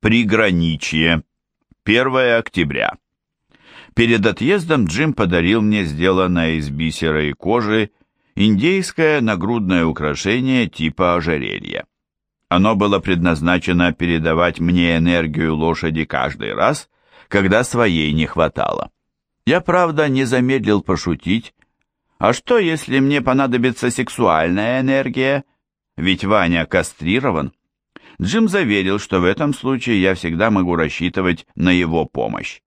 Приграничье. 1 октября. Перед отъездом Джим подарил мне сделанное из бисера и кожи индейское нагрудное украшение типа ожерелья. Оно было предназначено передавать мне энергию лошади каждый раз, когда своей не хватало. Я, правда, не замедлил пошутить. А что, если мне понадобится сексуальная энергия? Ведь Ваня кастрирован. Джим заверил, что в этом случае я всегда могу рассчитывать на его помощь.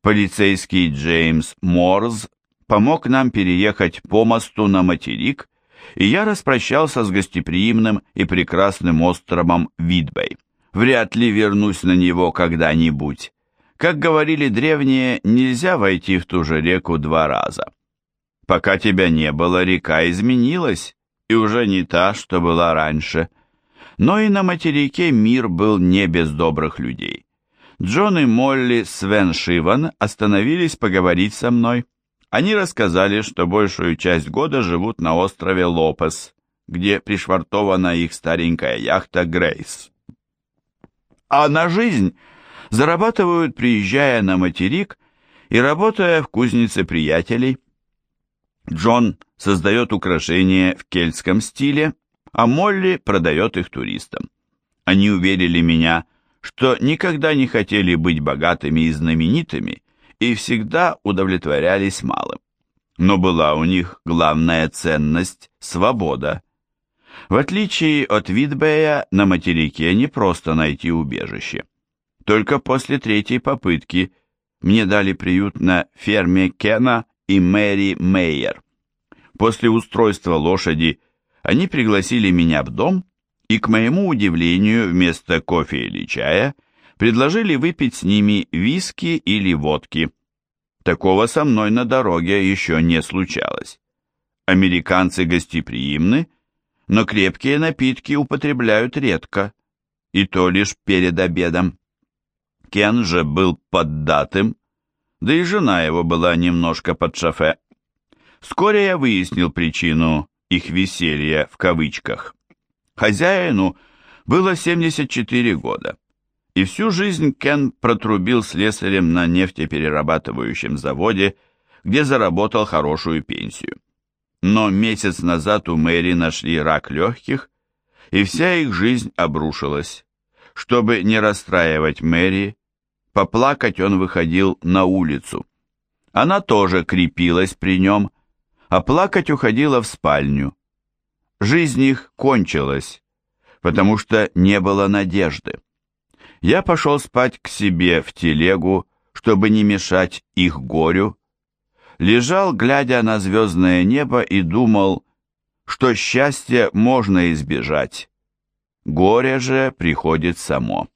Полицейский Джеймс Морз помог нам переехать по мосту на материк, и я распрощался с гостеприимным и прекрасным островом Видбей. Вряд ли вернусь на него когда-нибудь. Как говорили древние, нельзя войти в ту же реку два раза. Пока тебя не было, река изменилась, и уже не та, что была раньше. Но и на материке мир был не без добрых людей. Джон и Молли Свен Шиван остановились поговорить со мной. Они рассказали, что большую часть года живут на острове Лопес, где пришвартована их старенькая яхта «Грейс». А на жизнь зарабатывают, приезжая на материк и работая в кузнице приятелей. Джон создает украшения в кельтском стиле, а Молли продает их туристам. Они уверили меня, что никогда не хотели быть богатыми и знаменитыми, и всегда удовлетворялись малым. Но была у них главная ценность – свобода. В отличие от Витбея, на материке не просто найти убежище. Только после третьей попытки мне дали приют на ферме Кена и Мэри Мейер. После устройства лошади они пригласили меня в дом и, к моему удивлению, вместо кофе или чая предложили выпить с ними виски или водки. Такого со мной на дороге еще не случалось. Американцы гостеприимны, но крепкие напитки употребляют редко, и то лишь перед обедом. Кен же был поддатым, да и жена его была немножко под шофе. Вскоре я выяснил причину их веселья в кавычках. Хозяину было 74 года, и всю жизнь Кен протрубил слесарем на нефтеперерабатывающем заводе, где заработал хорошую пенсию. Но месяц назад у Мэри нашли рак легких, и вся их жизнь обрушилась. Чтобы не расстраивать Мэри, поплакать он выходил на улицу. Она тоже крепилась при нем, а плакать уходила в спальню. Жизнь их кончилась, потому что не было надежды. Я пошел спать к себе в телегу, чтобы не мешать их горю. Лежал, глядя на звездное небо, и думал, что счастье можно избежать. Горе же приходит само.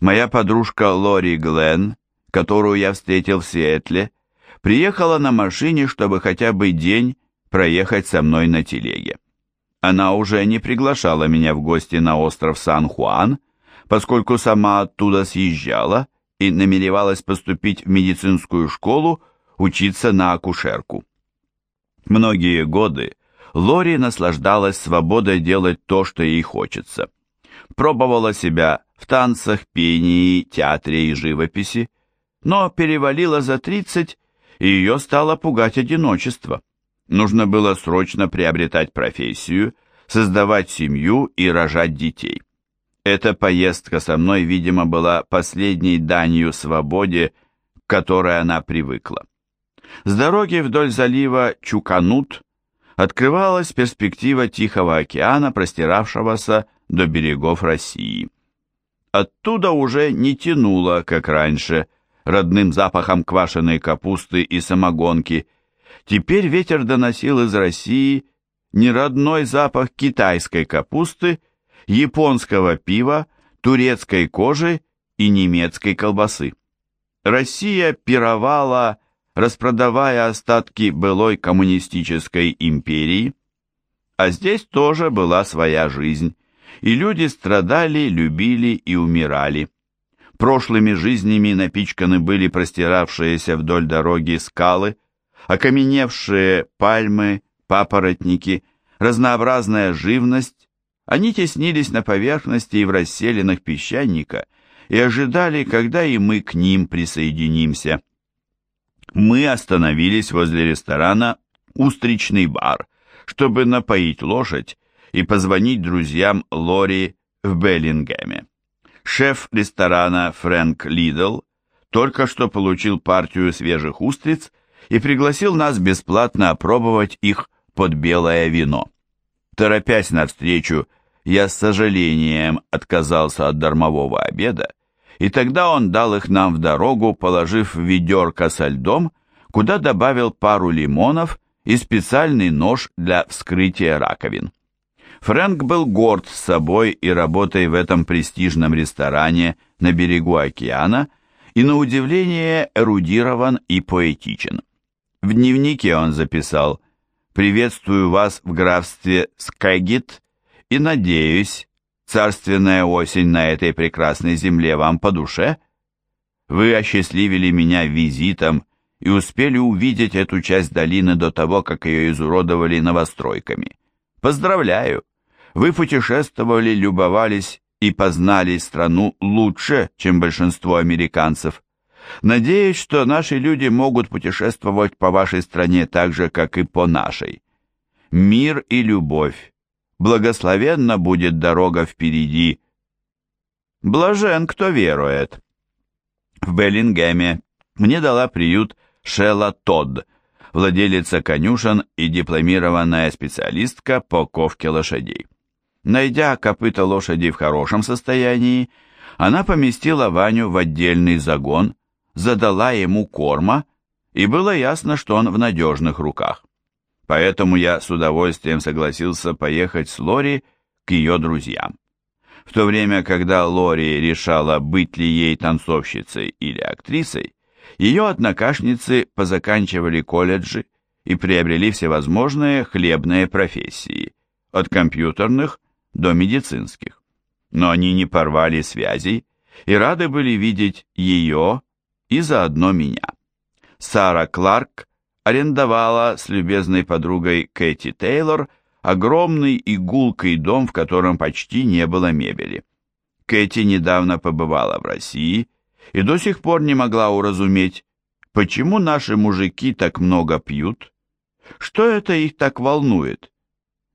Моя подружка Лори Глен, которую я встретил в Сиэтле, приехала на машине, чтобы хотя бы день проехать со мной на телеге. Она уже не приглашала меня в гости на остров Сан-Хуан, поскольку сама оттуда съезжала и намеревалась поступить в медицинскую школу учиться на акушерку. Многие годы Лори наслаждалась свободой делать то, что ей хочется. Пробовала себя в танцах, пении, театре и живописи, но перевалила за 30 и ее стало пугать одиночество. Нужно было срочно приобретать профессию, создавать семью и рожать детей. Эта поездка со мной, видимо, была последней данью свободе, к которой она привыкла. С дороги вдоль залива Чуканут открывалась перспектива Тихого океана, простиравшегося до берегов России. Оттуда уже не тянуло, как раньше, родным запахом квашеной капусты и самогонки. Теперь ветер доносил из России неродной запах китайской капусты, японского пива, турецкой кожи и немецкой колбасы. Россия пировала, распродавая остатки былой коммунистической империи, а здесь тоже была своя жизнь, и люди страдали, любили и умирали. Прошлыми жизнями напичканы были простиравшиеся вдоль дороги скалы, окаменевшие пальмы, папоротники, разнообразная живность, они теснились на поверхности и в расселенных песчаника, и ожидали, когда и мы к ним присоединимся. Мы остановились возле ресторана «Устричный бар», чтобы напоить лошадь и позвонить друзьям Лори в Беллингеме. Шеф ресторана Фрэнк Лидл только что получил партию свежих устриц и пригласил нас бесплатно опробовать их под белое вино. Торопясь навстречу, я с сожалением отказался от дармового обеда, и тогда он дал их нам в дорогу, положив в ведерко со льдом, куда добавил пару лимонов и специальный нож для вскрытия раковин. Фрэнк был горд с собой и работой в этом престижном ресторане на берегу океана и, на удивление, эрудирован и поэтичен. В дневнике он записал «Приветствую вас в графстве Скэггит и надеюсь, царственная осень на этой прекрасной земле вам по душе? Вы осчастливили меня визитом и успели увидеть эту часть долины до того, как ее изуродовали новостройками. Поздравляю! Вы путешествовали, любовались и познали страну лучше, чем большинство американцев. Надеюсь, что наши люди могут путешествовать по вашей стране так же, как и по нашей. Мир и любовь. Благословенна будет дорога впереди. Блажен, кто верует. В Беллингеме мне дала приют Шелла Тодд, владелица конюшен и дипломированная специалистка по ковке лошадей. Найдя копыта лошади в хорошем состоянии, она поместила Ваню в отдельный загон, задала ему корма, и было ясно, что он в надежных руках. Поэтому я с удовольствием согласился поехать с Лори к ее друзьям. В то время, когда Лори решала, быть ли ей танцовщицей или актрисой, ее однокашницы позаканчивали колледжи и приобрели всевозможные хлебные профессии, от компьютерных до медицинских. Но они не порвали связей и рады были видеть ее и заодно меня. Сара Кларк арендовала с любезной подругой Кэти Тейлор огромный игулкой дом, в котором почти не было мебели. Кэти недавно побывала в России и до сих пор не могла уразуметь, почему наши мужики так много пьют, что это их так волнует,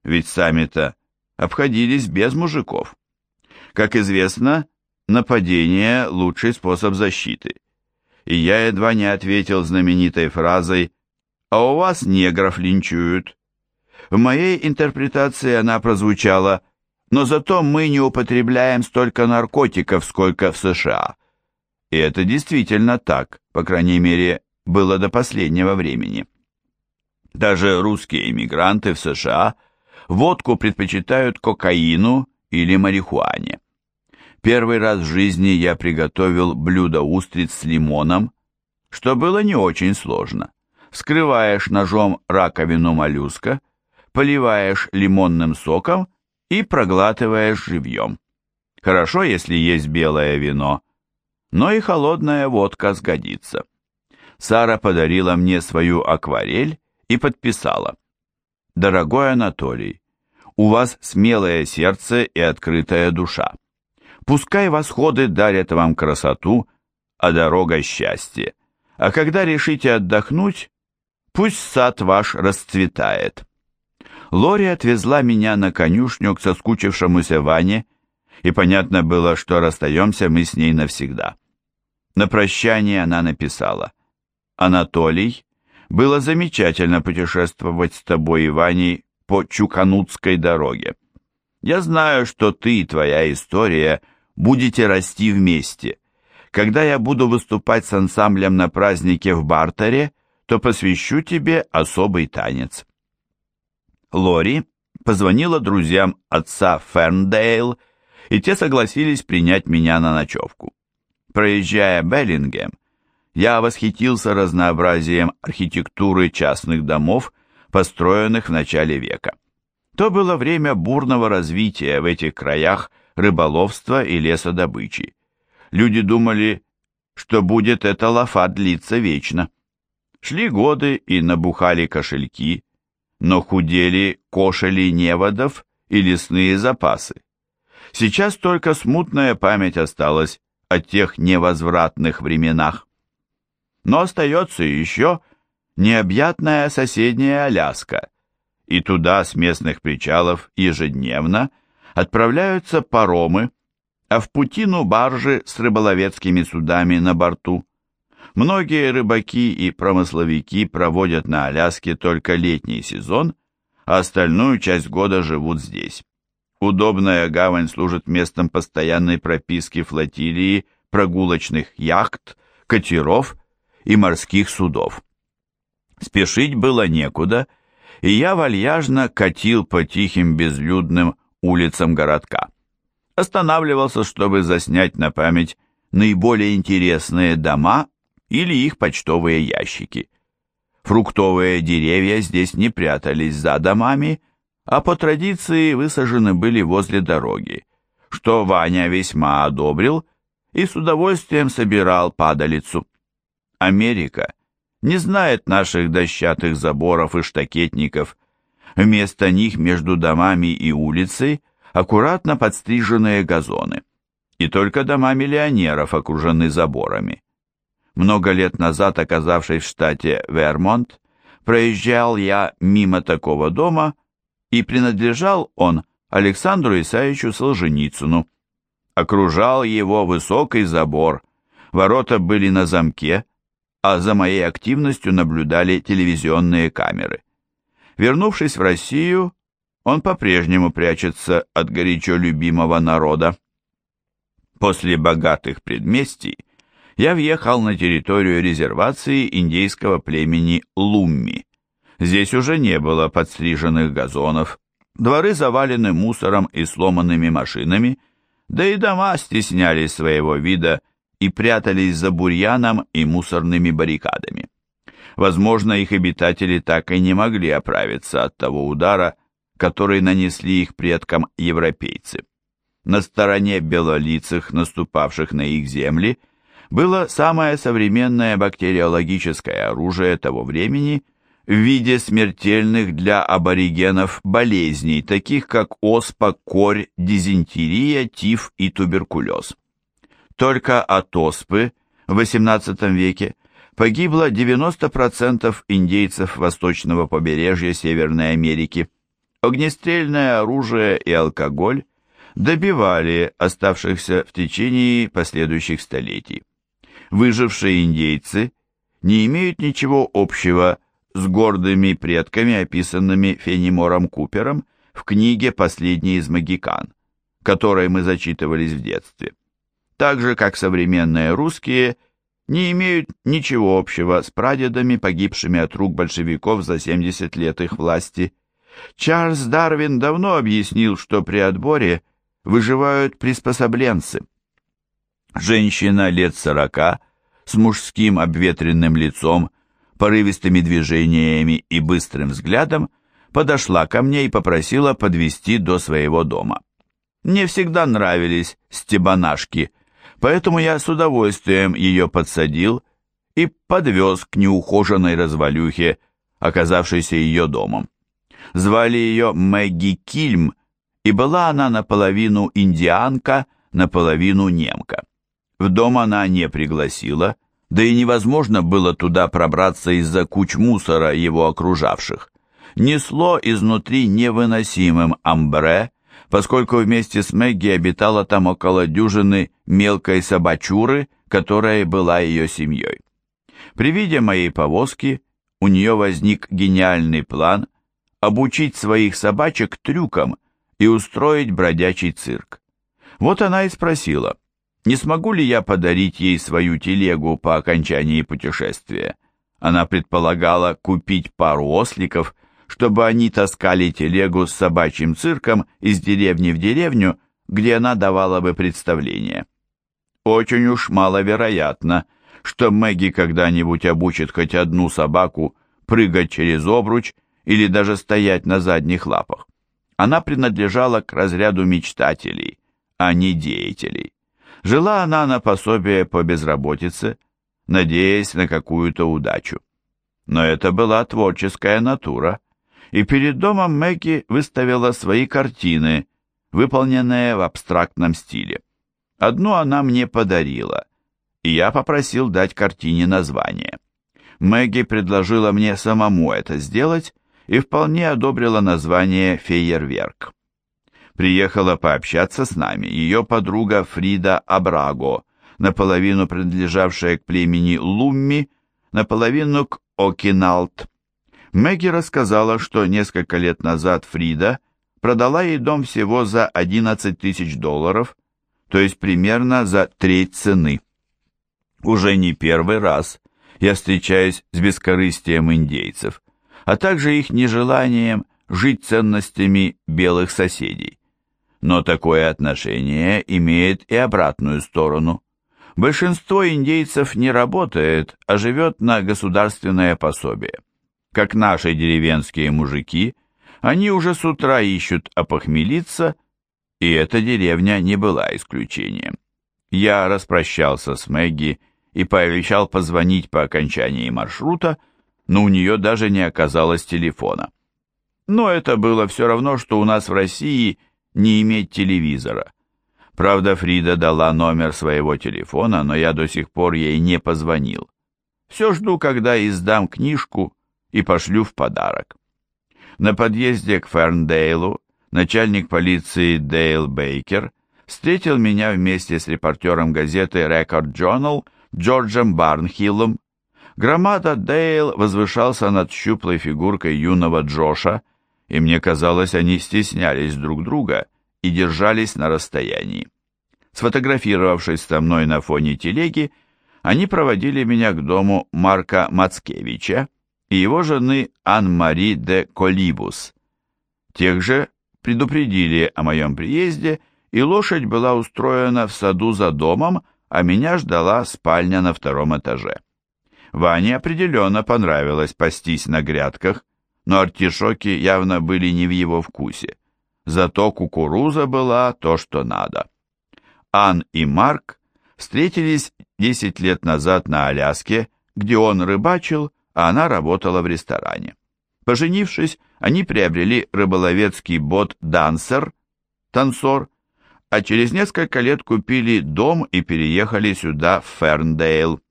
ведь сами-то обходились без мужиков. Как известно, нападение – лучший способ защиты. И я едва не ответил знаменитой фразой «А у вас негров линчуют». В моей интерпретации она прозвучала «Но зато мы не употребляем столько наркотиков, сколько в США». И это действительно так, по крайней мере, было до последнего времени. Даже русские иммигранты в США – водку предпочитают кокаину или марихуане. Первый раз в жизни я приготовил блюдо устриц с лимоном, что было не очень сложно. Вскрываешь ножом раковину моллюска, поливаешь лимонным соком и проглатываешь живьем. Хорошо, если есть белое вино, но и холодная водка сгодится. Сара подарила мне свою акварель и подписала – Дорогой Анатолий, у вас смелое сердце и открытая душа. Пускай восходы дарят вам красоту, а дорога счастье. А когда решите отдохнуть, пусть сад ваш расцветает. Лори отвезла меня на конюшню к соскучившемуся Ване, и понятно было, что расстаемся мы с ней навсегда. На прощание она написала «Анатолий, было замечательно путешествовать с тобой и Ваней по Чуканутской дороге. Я знаю, что ты и твоя история будете расти вместе. Когда я буду выступать с ансамблем на празднике в Бартере, то посвящу тебе особый танец. Лори позвонила друзьям отца Ферндейл, и те согласились принять меня на ночевку. Проезжая Беллингем, я восхитился разнообразием архитектуры частных домов, построенных в начале века. То было время бурного развития в этих краях рыболовства и лесодобычи. Люди думали, что будет эта лафа длиться вечно. Шли годы и набухали кошельки, но худели кошели неводов и лесные запасы. Сейчас только смутная память осталась о тех невозвратных временах. Но остается еще необъятная соседняя Аляска, и туда с местных причалов ежедневно отправляются паромы, а в путину баржи с рыболовецкими судами на борту. Многие рыбаки и промысловики проводят на Аляске только летний сезон, а остальную часть года живут здесь. Удобная гавань служит местом постоянной прописки флотилии прогулочных яхт, катеров и морских судов. Спешить было некуда, и я вальяжно катил по тихим безлюдным улицам городка. Останавливался, чтобы заснять на память наиболее интересные дома или их почтовые ящики. Фруктовые деревья здесь не прятались за домами, а по традиции высажены были возле дороги, что Ваня весьма одобрил и с удовольствием собирал падалицу. Америка не знает наших дощатых заборов и штакетников. Вместо них между домами и улицей аккуратно подстриженные газоны. И только дома миллионеров окружены заборами. Много лет назад, оказавшись в штате Вермонт, проезжал я мимо такого дома, и принадлежал он Александру Исаевичу Солженицыну. Окружал его высокий забор, ворота были на замке, а за моей активностью наблюдали телевизионные камеры. Вернувшись в Россию, он по-прежнему прячется от горячо любимого народа. После богатых предместий я въехал на территорию резервации индейского племени Лумми. Здесь уже не было подстриженных газонов, дворы завалены мусором и сломанными машинами, да и дома стеснялись своего вида и прятались за бурьяном и мусорными баррикадами. Возможно, их обитатели так и не могли оправиться от того удара, который нанесли их предкам европейцы. На стороне белолицых, наступавших на их земли, было самое современное бактериологическое оружие того времени в виде смертельных для аборигенов болезней, таких как оспа, корь, дизентерия, тиф и туберкулез. Только от оспы в XVIII веке погибло 90% индейцев восточного побережья Северной Америки. Огнестрельное оружие и алкоголь добивали оставшихся в течение последующих столетий. Выжившие индейцы не имеют ничего общего с гордыми предками, описанными Фенимором Купером в книге «Последний из магикан», которой мы зачитывались в детстве. Так же, как современные русские не имеют ничего общего с прадедами, погибшими от рук большевиков за 70 лет их власти. Чарльз Дарвин давно объяснил, что при отборе выживают приспособленцы – Женщина лет сорока, с мужским обветренным лицом, порывистыми движениями и быстрым взглядом, подошла ко мне и попросила подвести до своего дома. Мне всегда нравились стебанашки, поэтому я с удовольствием ее подсадил и подвез к неухоженной развалюхе, оказавшейся ее домом. Звали ее Мэгги Кильм, и была она наполовину индианка, наполовину немка. В дом она не пригласила, да и невозможно было туда пробраться из-за куч мусора его окружавших. Несло изнутри невыносимым амбре, поскольку вместе с Мэгги обитала там около дюжины мелкой собачуры, которая была ее семьей. При виде моей повозки у нее возник гениальный план обучить своих собачек трюкам и устроить бродячий цирк. Вот она и спросила, не смогу ли я подарить ей свою телегу по окончании путешествия. Она предполагала купить пару осликов, чтобы они таскали телегу с собачьим цирком из деревни в деревню, где она давала бы представление. Очень уж маловероятно, что Мэгги когда-нибудь обучит хоть одну собаку прыгать через обруч или даже стоять на задних лапах. Она принадлежала к разряду мечтателей, а не деятелей. Жила она на пособие по безработице, надеясь на какую-то удачу. Но это была творческая натура, и перед домом Мэгги выставила свои картины, выполненные в абстрактном стиле. Одну она мне подарила, и я попросил дать картине название. Мэгги предложила мне самому это сделать и вполне одобрила название «Фейерверк». Приехала пообщаться с нами ее подруга Фрида Абраго, наполовину принадлежавшая к племени Лумми, наполовину к Окиналт. Мэгги рассказала, что несколько лет назад Фрида продала ей дом всего за 11 тысяч долларов, то есть примерно за треть цены. Уже не первый раз я встречаюсь с бескорыстием индейцев, а также их нежеланием жить ценностями белых соседей. Но такое отношение имеет и обратную сторону. Большинство индейцев не работает, а живет на государственное пособие. Как наши деревенские мужики, они уже с утра ищут опохмелиться, и эта деревня не была исключением. Я распрощался с Мэгги и пообещал позвонить по окончании маршрута, но у нее даже не оказалось телефона. Но это было все равно, что у нас в России не иметь телевизора. Правда, Фрида дала номер своего телефона, но я до сих пор ей не позвонил. Все жду, когда издам книжку и пошлю в подарок. На подъезде к Ферндейлу начальник полиции Дейл Бейкер встретил меня вместе с репортером газеты Record Journal Джорджем Барнхиллом. Громада Дейл возвышался над щуплой фигуркой юного Джоша, и мне казалось, они стеснялись друг друга и держались на расстоянии. Сфотографировавшись со мной на фоне телеги, они проводили меня к дому Марка Мацкевича и его жены Ан-Мари де Колибус. Тех же предупредили о моем приезде, и лошадь была устроена в саду за домом, а меня ждала спальня на втором этаже. Ване определенно понравилось пастись на грядках, но артишоки явно были не в его вкусе зато кукуруза была то, что надо. Ан и Марк встретились 10 лет назад на Аляске, где он рыбачил, а она работала в ресторане. Поженившись, они приобрели рыболовецкий бот «Дансер», «Танцор», а через несколько лет купили дом и переехали сюда, в Ферндейл.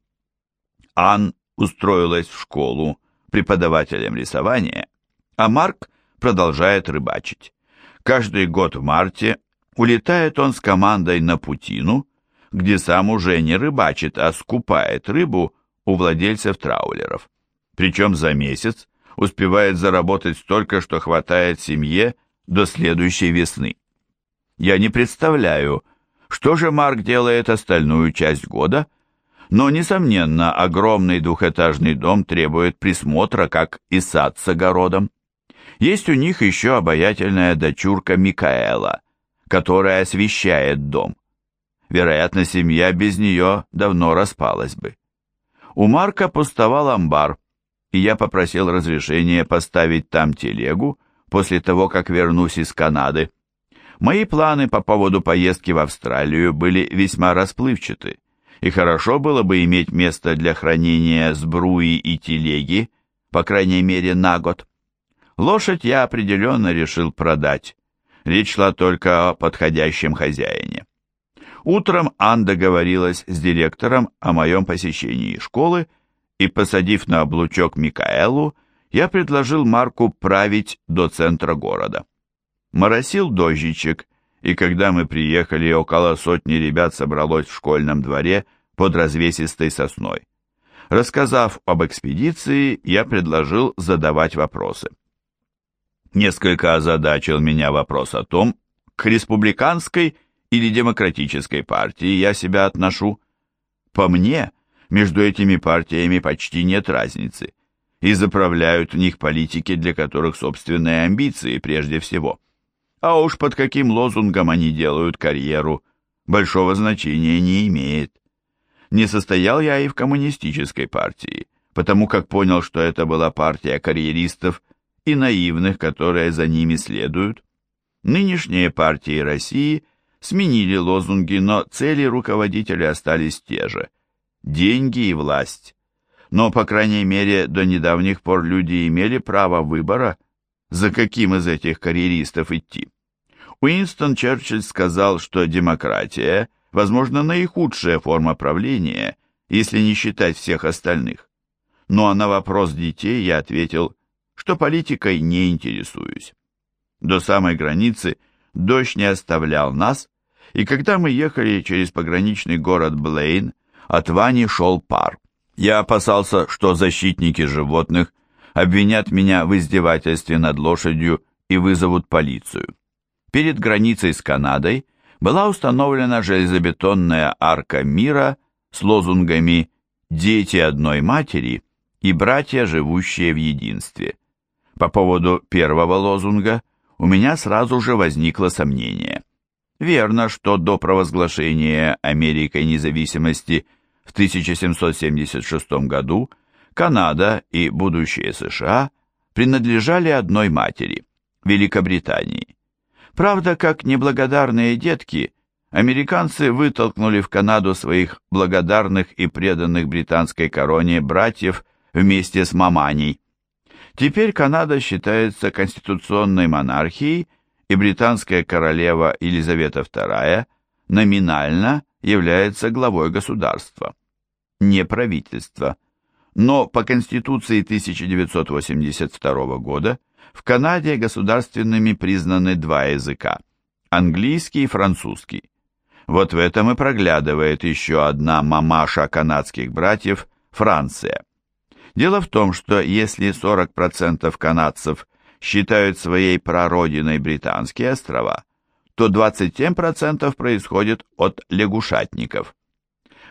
Ан устроилась в школу преподавателем рисования, а Марк продолжает рыбачить. Каждый год в марте улетает он с командой на Путину, где сам уже не рыбачит, а скупает рыбу у владельцев траулеров. Причем за месяц успевает заработать столько, что хватает семье до следующей весны. Я не представляю, что же Марк делает остальную часть года, но, несомненно, огромный двухэтажный дом требует присмотра, как и сад с огородом. Есть у них еще обаятельная дочурка Микаэла, которая освещает дом. Вероятно, семья без нее давно распалась бы. У Марка пустовал амбар, и я попросил разрешения поставить там телегу после того, как вернусь из Канады. Мои планы по поводу поездки в Австралию были весьма расплывчаты, и хорошо было бы иметь место для хранения сбруи и телеги, по крайней мере на год. Лошадь я определенно решил продать. Речь шла только о подходящем хозяине. Утром Ан договорилась с директором о моем посещении школы, и, посадив на облучок Микаэлу, я предложил Марку править до центра города. Моросил дождичек, и когда мы приехали, около сотни ребят собралось в школьном дворе под развесистой сосной. Рассказав об экспедиции, я предложил задавать вопросы. Несколько озадачил меня вопрос о том, к республиканской или демократической партии я себя отношу. По мне, между этими партиями почти нет разницы, и заправляют в них политики, для которых собственные амбиции прежде всего. А уж под каким лозунгом они делают карьеру, большого значения не имеет. Не состоял я и в коммунистической партии, потому как понял, что это была партия карьеристов и наивных, которые за ними следуют. Нынешние партии России сменили лозунги, но цели руководителей остались те же – деньги и власть. Но, по крайней мере, до недавних пор люди имели право выбора, за каким из этих карьеристов идти. Уинстон Черчилль сказал, что демократия возможно, наихудшая форма правления, если не считать всех остальных. Ну а на вопрос детей я ответил, что политикой не интересуюсь. До самой границы дождь не оставлял нас, и когда мы ехали через пограничный город Блейн, от Вани шел пар. Я опасался, что защитники животных обвинят меня в издевательстве над лошадью и вызовут полицию. Перед границей с Канадой была установлена железобетонная арка мира с лозунгами «Дети одной матери» и «Братья, живущие в единстве». По поводу первого лозунга у меня сразу же возникло сомнение. Верно, что до провозглашения Америкой независимости в 1776 году Канада и будущее США принадлежали одной матери – Великобритании. Правда, как неблагодарные детки, американцы вытолкнули в Канаду своих благодарных и преданных британской короне братьев вместе с маманей. Теперь Канада считается конституционной монархией, и британская королева Елизавета II номинально является главой государства, не правительства. Но по Конституции 1982 года в Канаде государственными признаны два языка – английский и французский. Вот в этом и проглядывает еще одна мамаша канадских братьев – Франция. Дело в том, что если 40% канадцев считают своей прародиной британские острова, то 27% происходит от лягушатников.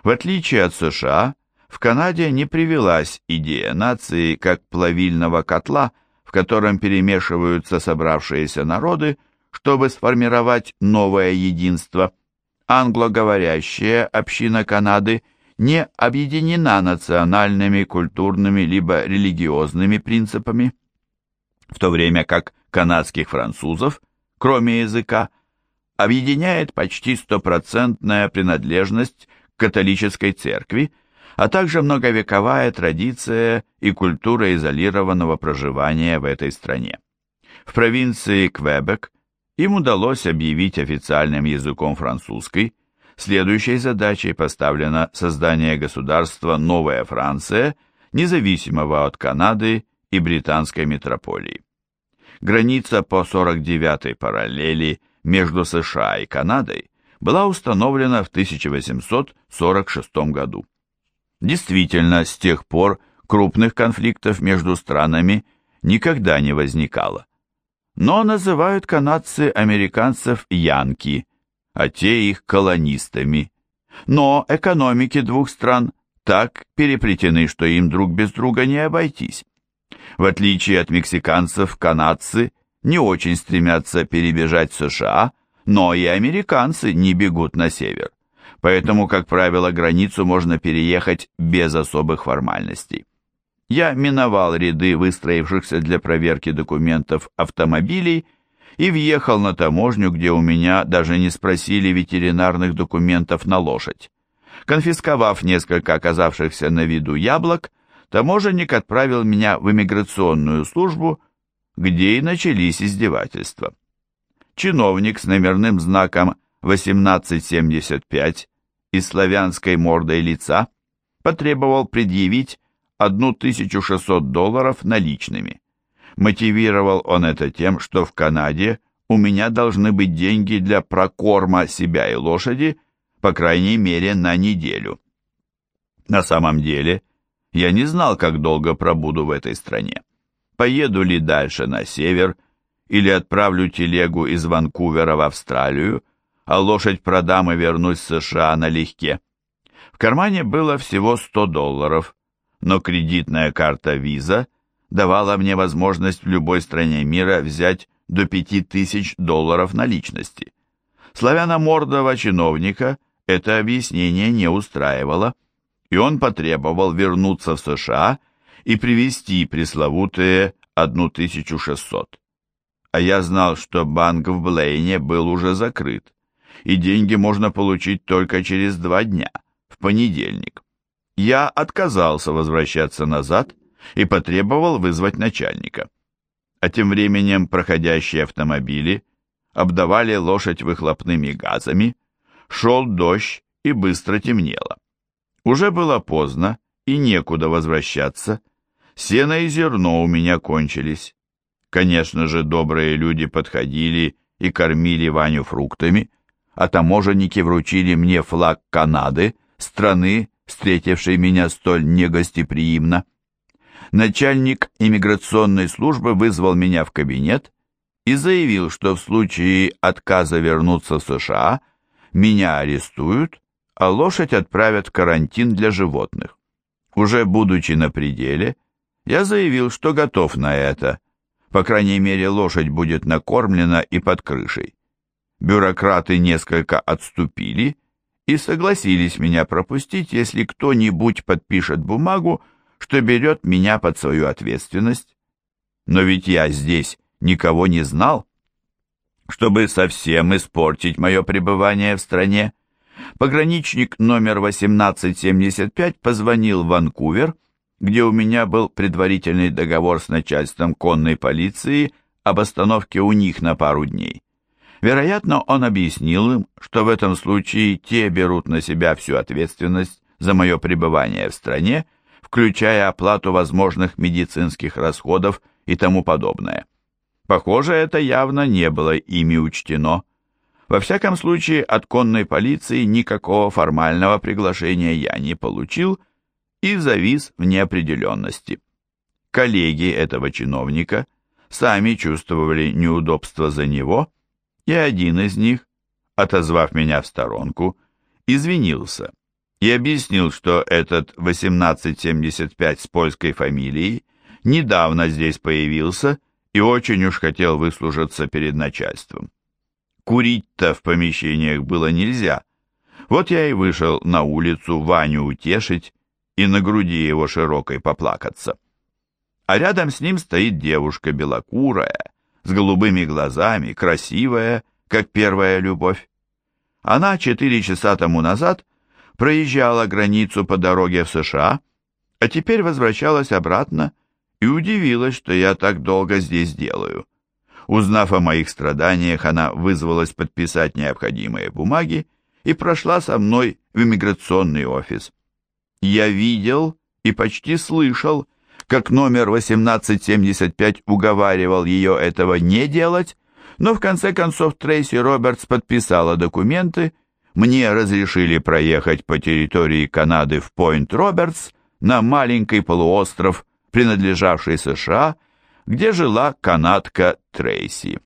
В отличие от США, в Канаде не привелась идея нации как плавильного котла, в котором перемешиваются собравшиеся народы, чтобы сформировать новое единство. Англоговорящая община Канады – не объединена национальными, культурными либо религиозными принципами, в то время как канадских французов, кроме языка, объединяет почти стопроцентная принадлежность к католической церкви, а также многовековая традиция и культура изолированного проживания в этой стране. В провинции Квебек им удалось объявить официальным языком французский, Следующей задачей поставлено создание государства Новая Франция, независимого от Канады и британской метрополии. Граница по 49-й параллели между США и Канадой была установлена в 1846 году. Действительно, с тех пор крупных конфликтов между странами никогда не возникало. Но называют канадцы американцев «янки», а те их колонистами. Но экономики двух стран так переплетены, что им друг без друга не обойтись. В отличие от мексиканцев, канадцы не очень стремятся перебежать в США, но и американцы не бегут на север. Поэтому, как правило, границу можно переехать без особых формальностей. Я миновал ряды выстроившихся для проверки документов автомобилей и въехал на таможню, где у меня даже не спросили ветеринарных документов на лошадь. Конфисковав несколько оказавшихся на виду яблок, таможенник отправил меня в иммиграционную службу, где и начались издевательства. Чиновник с номерным знаком 1875 и славянской мордой лица потребовал предъявить 1600 долларов наличными. Мотивировал он это тем, что в Канаде у меня должны быть деньги для прокорма себя и лошади, по крайней мере, на неделю. На самом деле, я не знал, как долго пробуду в этой стране. Поеду ли дальше на север, или отправлю телегу из Ванкувера в Австралию, а лошадь продам и вернусь в США налегке. В кармане было всего 100 долларов, но кредитная карта Visa давала мне возможность в любой стране мира взять до 5000 долларов наличности. Славяно-мордого чиновника это объяснение не устраивало, и он потребовал вернуться в США и привезти пресловутые 1600. А я знал, что банк в Блейне был уже закрыт, и деньги можно получить только через два дня, в понедельник. Я отказался возвращаться назад и потребовал вызвать начальника. А тем временем проходящие автомобили обдавали лошадь выхлопными газами, Шел дождь и быстро темнело. Уже было поздно и некуда возвращаться. Сено и зерно у меня кончились. Конечно же, добрые люди подходили и кормили Ваню фруктами, а таможенники вручили мне флаг Канады, страны, встретившей меня столь негостеприимно. Начальник иммиграционной службы вызвал меня в кабинет и заявил, что в случае отказа вернуться в США меня арестуют, а лошадь отправят в карантин для животных. Уже будучи на пределе, я заявил, что готов на это. По крайней мере, лошадь будет накормлена и под крышей. Бюрократы несколько отступили и согласились меня пропустить, если кто-нибудь подпишет бумагу, что берет меня под свою ответственность. Но ведь я здесь никого не знал. Чтобы совсем испортить мое пребывание в стране, пограничник номер 1875 позвонил в Ванкувер, где у меня был предварительный договор с начальством конной полиции об остановке у них на пару дней. Вероятно, он объяснил им, что в этом случае те берут на себя всю ответственность за мое пребывание в стране, включая оплату возможных медицинских расходов и тому подобное. Похоже, это явно не было ими учтено. Во всяком случае, от конной полиции никакого формального приглашения я не получил и завис в неопределенности. Коллеги этого чиновника сами чувствовали неудобство за него, и один из них, отозвав меня в сторонку, извинился и объяснил, что этот 1875 с польской фамилией недавно здесь появился и очень уж хотел выслужиться перед начальством. Курить-то в помещениях было нельзя. Вот я и вышел на улицу Ваню утешить и на груди его широкой поплакаться. А рядом с ним стоит девушка белокурая, с голубыми глазами, красивая, как первая любовь. Она четыре часа тому назад проезжала границу по дороге в США, а теперь возвращалась обратно и удивилась, что я так долго здесь делаю. Узнав о моих страданиях, она вызвалась подписать необходимые бумаги и прошла со мной в иммиграционный офис. Я видел и почти слышал, как номер 1875 уговаривал ее этого не делать, но в конце концов Трейси Робертс подписала документы, мне разрешили проехать по территории Канады в Пойнт-Робертс на маленький полуостров принадлежавшей США, где жила канадка Трейси.